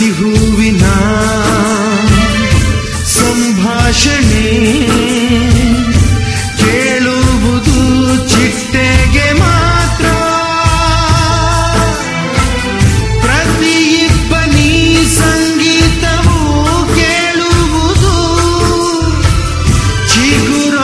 ಪ್ರತಿ ಹೂವಿನ ಸಂಭಾಷಣೆ ಕೇಳುವುದು ಚಿಟ್ಟೆಗೆ ಮಾತ್ರ. ಪ್ರತಿ ಇಬ್ಬನಿ ಸಂಗೀತವು ಕೇಳುವುದು ಚಿಗುರು